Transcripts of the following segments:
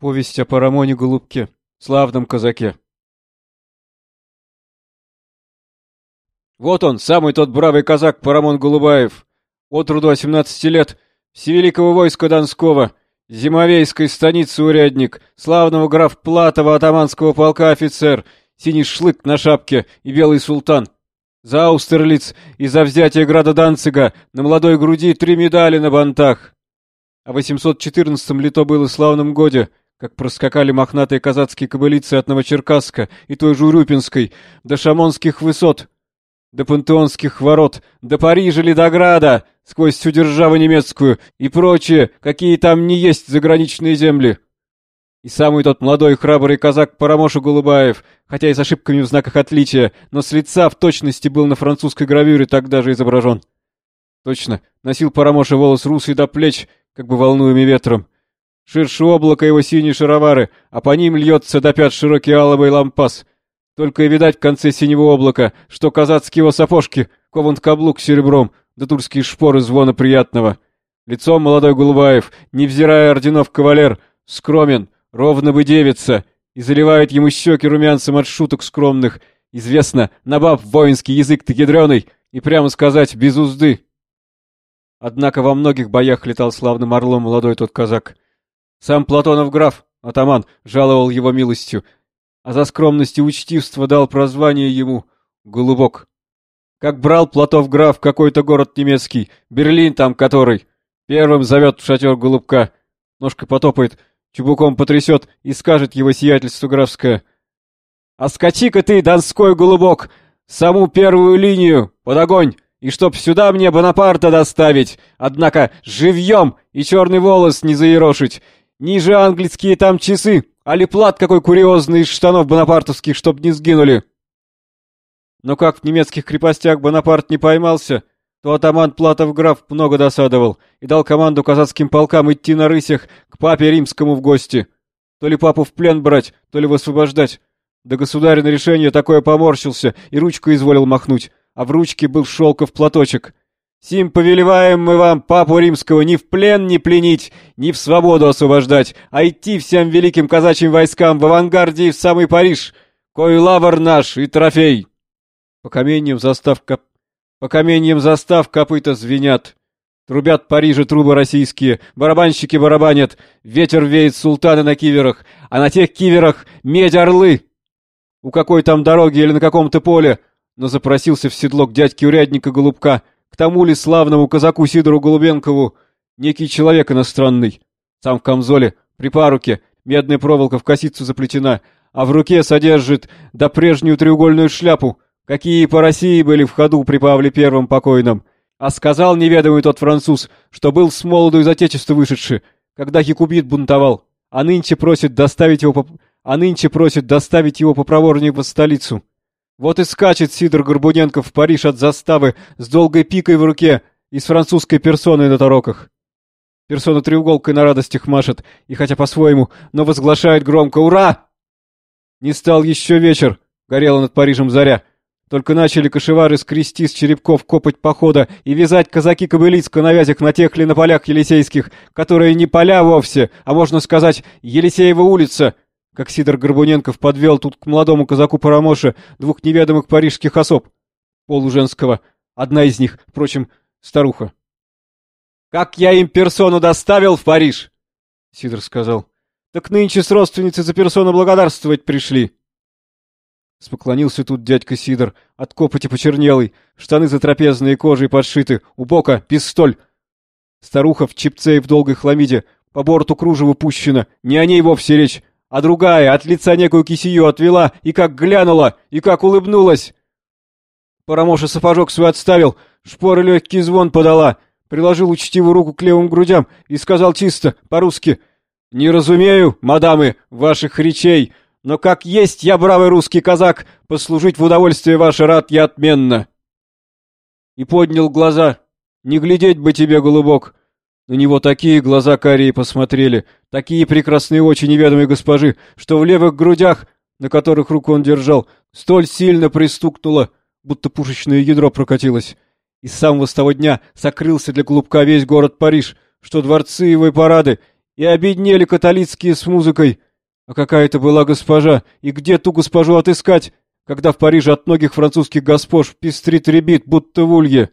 Повесть о Парамоне Голубке, славном казаке. Вот он, самый тот бравый казак Парамон Голубаев. От роду 18 лет, всевеликого войска Донского, зимовейской станицы урядник, славного граф Платова атаманского полка офицер, синий шлык на шапке и белый султан. За Аустерлиц и за взятие града Данцига на молодой груди три медали на бантах. А в 814-м лето было славном годе — как проскакали мохнатые казацкие кобылицы от Новочеркасска и той же Урюпинской до Шамонских высот, до Пантеонских ворот, до Парижа Ледограда, сквозь всю державу немецкую и прочее, какие там не есть заграничные земли. И самый тот молодой храбрый казак Парамоша Голубаев, хотя и с ошибками в знаках отличия, но с лица в точности был на французской гравюре тогда же изображен. Точно, носил Парамоша волос русый до плеч, как бы волнуемый ветром, Ширше облака его синие шаровары, а по ним льется до пят широкий аловый лампас. Только и видать в конце синего облака, что казацкие его сапожки, кован каблук серебром, да тульские шпоры звона приятного. Лицом молодой Гулваев, невзирая орденов кавалер, скромен, ровно бы девица, и заливает ему щеки румянцем от шуток скромных. Известно, набав воинский язык-то ядреный, и прямо сказать, без узды. Однако во многих боях летал славным орлом молодой тот казак. Сам Платонов граф, атаман, жаловал его милостью, а за скромность и учтивство дал прозвание ему «Голубок». Как брал Платов граф какой-то город немецкий, Берлин там который, первым зовет в шатер Голубка, ножкой потопает, чубуком потрясет и скажет его сиятельство графское. «А скачи-ка ты, донской голубок, саму первую линию, под огонь, и чтоб сюда мне Бонапарта доставить, однако живьем и черный волос не заерошить, Ниже английские там часы, али плат какой курьезный из штанов бонапартовских, чтоб не сгинули. Но как в немецких крепостях Бонапарт не поймался, то атаман Платов граф много досадовал и дал команду казацким полкам идти на рысях к папе римскому в гости. То ли папу в плен брать, то ли высвобождать. Да государь на решение такое поморщился и ручку изволил махнуть, а в ручке был шелков платочек. Сим повелеваем мы вам, папу римского, ни в плен не пленить, ни в свободу освобождать, а идти всем великим казачьим войскам в авангарде и в самый Париж, кой лавр наш и трофей. По каменьям застав коп... По каменьям застав копыта звенят. Трубят Парижа трубы российские, барабанщики барабанят, ветер веет султаны на киверах, а на тех киверах медь орлы. У какой там дороги или на каком-то поле, но запросился в седло к дядьке урядника Голубка — к тому ли славному казаку Сидору Голубенкову некий человек иностранный. Сам в камзоле, при паруке, медная проволока в косицу заплетена, а в руке содержит да прежнюю треугольную шляпу, какие по России были в ходу при Павле Первом покойном. А сказал неведомый тот француз, что был с молоду из отечества вышедший, когда Якубит бунтовал, а нынче просит доставить его по... а нынче просит доставить его попроворнее в столицу. Вот и скачет Сидор Горбуненко в Париж от заставы с долгой пикой в руке и с французской персоной на тароках. Персона треуголкой на радостях машет, и хотя по-своему, но возглашает громко «Ура!». Не стал еще вечер, горела над Парижем заря. Только начали кошевары скрести с черепков копоть похода и вязать казаки-кобылицко на вязях на тех ли на полях елисейских, которые не поля вовсе, а можно сказать, Елисеева улица — как Сидор Горбуненков подвел тут к молодому казаку Парамоше двух неведомых парижских особ, полуженского, одна из них, впрочем, старуха. «Как я им персону доставил в Париж!» — Сидор сказал. «Так нынче с родственницей за персону благодарствовать пришли!» Споклонился тут дядька Сидор, от копоти почернелый, штаны затрапезные кожей подшиты, у бока пистоль. Старуха в чипце и в долгой хламиде, по борту кружева пущена, не о ней вовсе речь, а другая от лица некую кисию отвела и как глянула, и как улыбнулась. Парамоша сапожок свой отставил, шпоры легкий звон подала, приложил учтивую руку к левым грудям и сказал чисто, по-русски, «Не разумею, мадамы, ваших речей, но как есть я бравый русский казак, послужить в удовольствие ваше рад я отменно». И поднял глаза. «Не глядеть бы тебе, голубок, на него такие глаза карие посмотрели, такие прекрасные очи неведомой госпожи, что в левых грудях, на которых руку он держал, столь сильно пристукнуло, будто пушечное ядро прокатилось. И с самого с того дня сокрылся для клубка весь город Париж, что дворцы его и парады, и обеднели католицкие с музыкой. А какая это была госпожа, и где ту госпожу отыскать, когда в Париже от многих французских госпож пестрит ребит, будто в улье?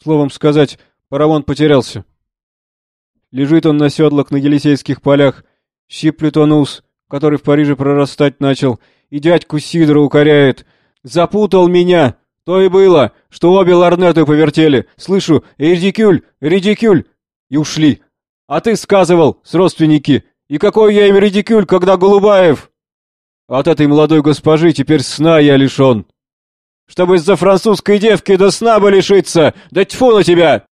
Словом сказать, Парамон потерялся. Лежит он на седлах на Елисейских полях, щиплет он ус, который в Париже прорастать начал, и дядьку Сидора укоряет. «Запутал меня! То и было, что обе ларнеты повертели. Слышу, редикюль, редикюль!» И ушли. А ты сказывал, с родственники, и какой я им редикюль, когда Голубаев? От этой молодой госпожи теперь сна я лишен. Чтобы из-за французской девки до сна бы лишиться! Да тьфу на тебя!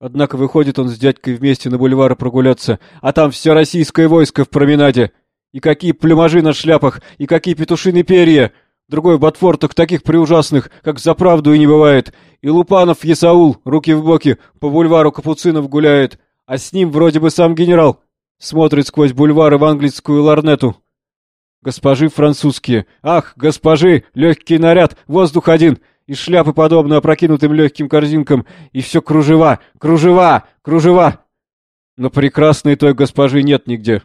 Однако выходит он с дядькой вместе на бульвар прогуляться, а там все российское войско в променаде. И какие плюмажи на шляпах, и какие петушиные перья! Другой в ботфортах таких преужасных, как за правду и не бывает. И Лупанов Есаул, руки в боки, по бульвару Капуцинов гуляет, а с ним вроде бы сам генерал. Смотрит сквозь бульвары в английскую ларнету. Госпожи французские. Ах, госпожи, легкий наряд, воздух один — и шляпы подобно опрокинутым легким корзинкам, и все кружева, кружева, кружева. Но прекрасной той госпожи нет нигде.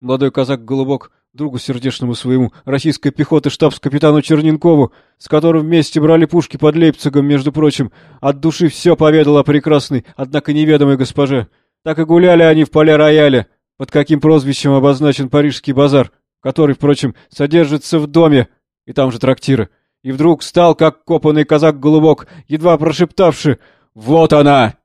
Молодой казак Голубок, другу сердечному своему, российской пехоты штабс-капитану Черненкову, с которым вместе брали пушки под Лейпцигом, между прочим, от души все поведал о прекрасной, однако неведомой госпоже. Так и гуляли они в поле рояля, под каким прозвищем обозначен Парижский базар, который, впрочем, содержится в доме, и там же трактиры и вдруг стал, как копанный казак-голубок, едва прошептавши «Вот она!».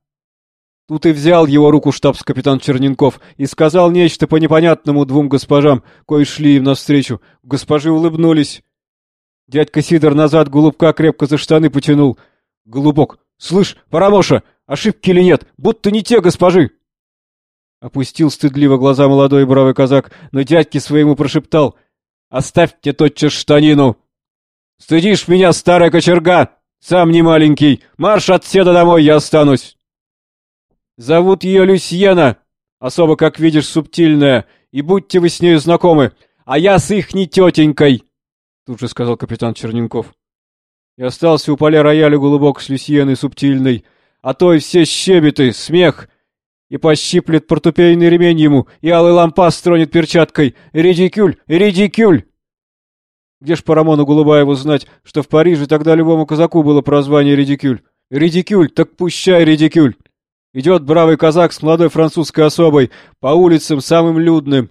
Тут и взял его руку штабс-капитан Черненков и сказал нечто по непонятному двум госпожам, кои шли им навстречу. Госпожи улыбнулись. Дядька Сидор назад голубка крепко за штаны потянул. «Голубок, слышь, Парамоша, ошибки или нет? Будто не те госпожи!» Опустил стыдливо глаза молодой бравый казак, но дядьке своему прошептал «Оставьте тотчас штанину!» Стыдишь меня, старая кочерга! Сам не маленький! Марш отседа домой, я останусь!» «Зовут ее Люсьена, особо, как видишь, субтильная, и будьте вы с нею знакомы, а я с ихней тетенькой!» Тут же сказал капитан Черненков. И остался у поля рояля голубок с Люсьеной субтильной, а то и все щебеты, смех, и пощиплет портупейный ремень ему, и алый лампас стронет перчаткой. Редикюль! Редикюль! Где ж по Рамону Голубаеву знать, что в Париже тогда любому казаку было прозвание Редикюль? Редикюль, так пущай Редикюль! Идет бравый казак с молодой французской особой, по улицам самым людным.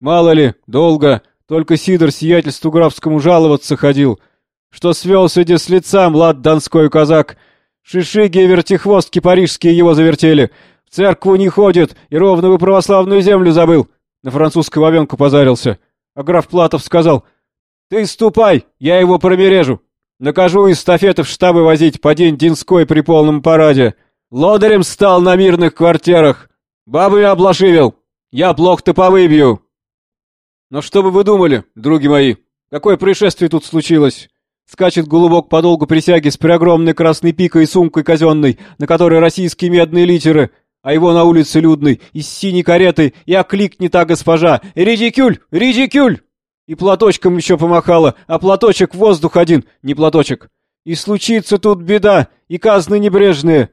Мало ли, долго, только Сидор сиятельству графскому жаловаться ходил, что свелся де с лица млад донской казак. Шишиги и вертихвостки парижские его завертели. В церкву не ходит и ровно бы православную землю забыл. На французскую вовенку позарился. А граф Платов сказал — ты ступай, я его промережу. Накажу эстафеты в штабы возить по день Динской при полном параде. Лодырем стал на мирных квартирах. Бабы облашивил. Я плохо-то повыбью. Но что бы вы думали, други мои, какое происшествие тут случилось? Скачет голубок по долгу присяги с преогромной красной пикой и сумкой казенной, на которой российские медные литеры, а его на улице людной, из синей кареты, и окликнет та госпожа «Редикюль! Редикюль!» И платочком еще помахала, а платочек воздух один, не платочек. И случится тут беда, и казны небрежные.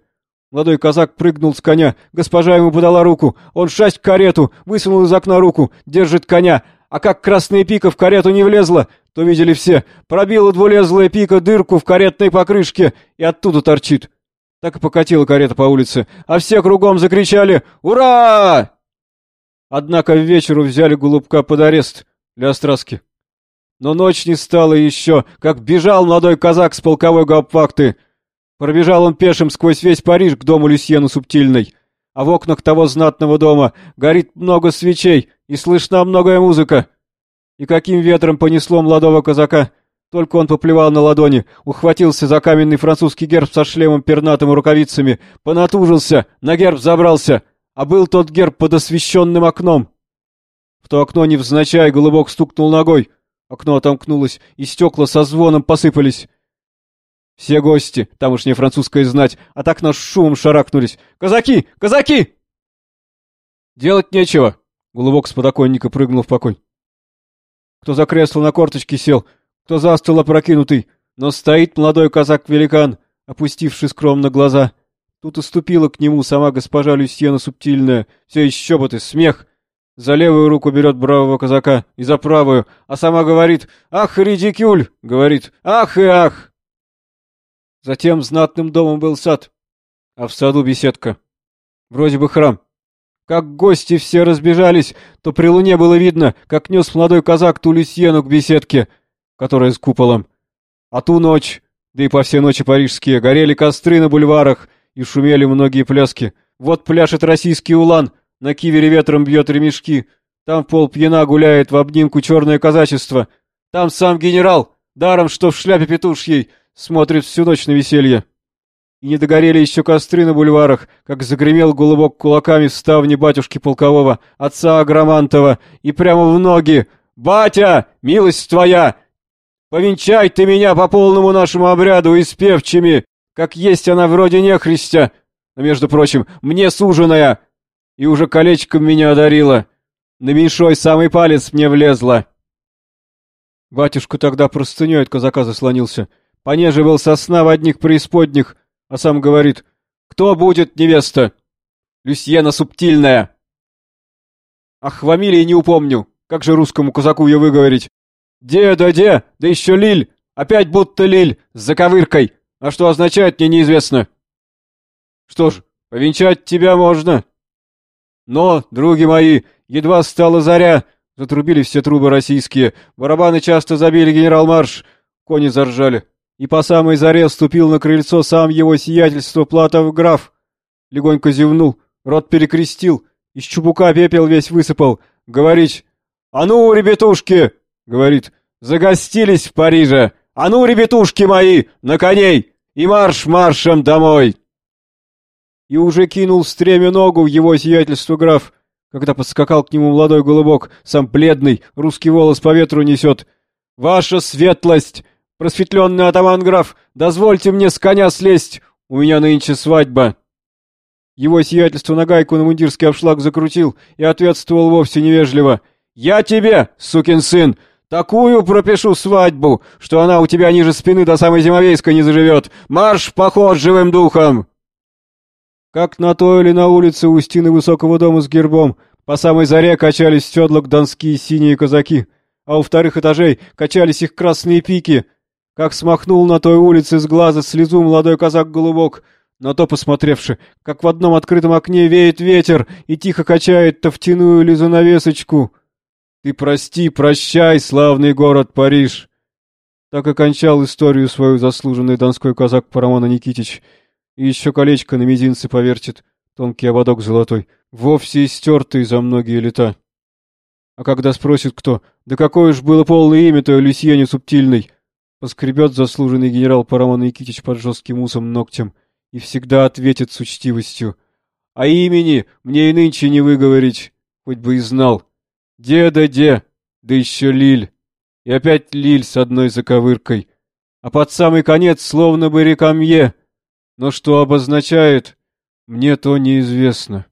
Молодой казак прыгнул с коня, госпожа ему подала руку, он шасть в карету, высунул из окна руку, держит коня, а как красная пика в карету не влезла, то видели все, пробила двулезлая пика дырку в каретной покрышке и оттуда торчит. Так и покатила карета по улице, а все кругом закричали «Ура!». Однако вечеру взяли голубка под арест, для страски. Но ночь не стала еще, как бежал молодой казак с полковой гауптвахты. Пробежал он пешим сквозь весь Париж к дому Люсьену Субтильной. А в окнах того знатного дома горит много свечей и слышна многое музыка. И каким ветром понесло молодого казака. Только он поплевал на ладони, ухватился за каменный французский герб со шлемом пернатым и рукавицами, понатужился, на герб забрался, а был тот герб под освещенным окном. В то окно невзначай голубок стукнул ногой. Окно отомкнулось, и стекла со звоном посыпались. Все гости, тамошняя французская знать, а так наш шумом шарахнулись. «Казаки! Казаки!» «Делать нечего!» Голубок с подоконника прыгнул в покой. Кто за кресло на корточки сел, кто за стол опрокинутый, но стоит молодой казак-великан, опустивший скромно глаза. Тут уступила к нему сама госпожа Люсьена Субтильная. Все еще бы ты, смех. За левую руку берет бравого казака и за правую, а сама говорит «Ах, редикюль!» Говорит «Ах и ах!» Затем знатным домом был сад, а в саду беседка. Вроде бы храм. Как гости все разбежались, то при луне было видно, как нес молодой казак ту Люсьену к беседке, которая с куполом. А ту ночь, да и по все ночи парижские, горели костры на бульварах и шумели многие пляски. Вот пляшет российский улан, на кивере ветром бьет ремешки. Там пол пьяна гуляет в обнимку черное казачество. Там сам генерал, даром что в шляпе петушьей, смотрит всю ночь на веселье. И не догорели еще костры на бульварах, как загремел голубок кулаками в ставне батюшки полкового, отца Агромантова, и прямо в ноги. «Батя, милость твоя! Повенчай ты меня по полному нашему обряду и с певчими, как есть она вроде нехристя, но, между прочим, мне суженая, и уже колечком меня одарила. На меньшой самый палец мне влезла. Батюшка тогда простыней от казака заслонился, понеже был сосна в одних преисподних, а сам говорит, «Кто будет невеста?» «Люсьена Субтильная!» Ах, фамилии не упомню, как же русскому казаку ее выговорить? «Де, да де, да еще Лиль, опять будто Лиль, с заковыркой, а что означает, мне неизвестно». «Что ж, повенчать тебя можно». Но, други мои, едва стала заря, затрубили все трубы российские, барабаны часто забили генерал-марш, кони заржали. И по самой заре ступил на крыльцо сам его сиятельство Платов граф. Легонько зевнул, рот перекрестил, из чубука пепел весь высыпал. Говорить, «А ну, ребятушки!» — говорит, «Загостились в Париже! А ну, ребятушки мои, на коней! И марш маршем домой!» И уже кинул стремя ногу в его сиятельство граф, когда подскакал к нему молодой голубок, сам бледный, русский волос по ветру несет. «Ваша светлость! Просветленный атаман граф, дозвольте мне с коня слезть! У меня нынче свадьба!» Его сиятельство на гайку на мундирский обшлаг закрутил и ответствовал вовсе невежливо. «Я тебе, сукин сын, такую пропишу свадьбу, что она у тебя ниже спины до самой Зимовейской не заживет! Марш поход живым духом!» Как на той или на улице у стены высокого дома с гербом, по самой заре качались в донские синие казаки, а у вторых этажей качались их красные пики. Как смахнул на той улице с глаза слезу молодой казак-голубок, на то посмотревши, как в одном открытом окне веет ветер и тихо качает тофтяную или занавесочку. Ты прости, прощай, славный город Париж. Так окончал историю свою заслуженный донской казак Парамона Никитич — и еще колечко на мизинце повертит, тонкий ободок золотой, вовсе истертый за многие лета. А когда спросит кто, да какое ж было полное имя-то Люсьене Субтильной, поскребет заслуженный генерал Парамон Никитич под жестким усом ногтем и всегда ответит с учтивостью. А имени мне и нынче не выговорить, хоть бы и знал. Деда-де, да еще Лиль. И опять Лиль с одной заковыркой. А под самый конец словно бы рекамье — но что обозначает, мне то неизвестно.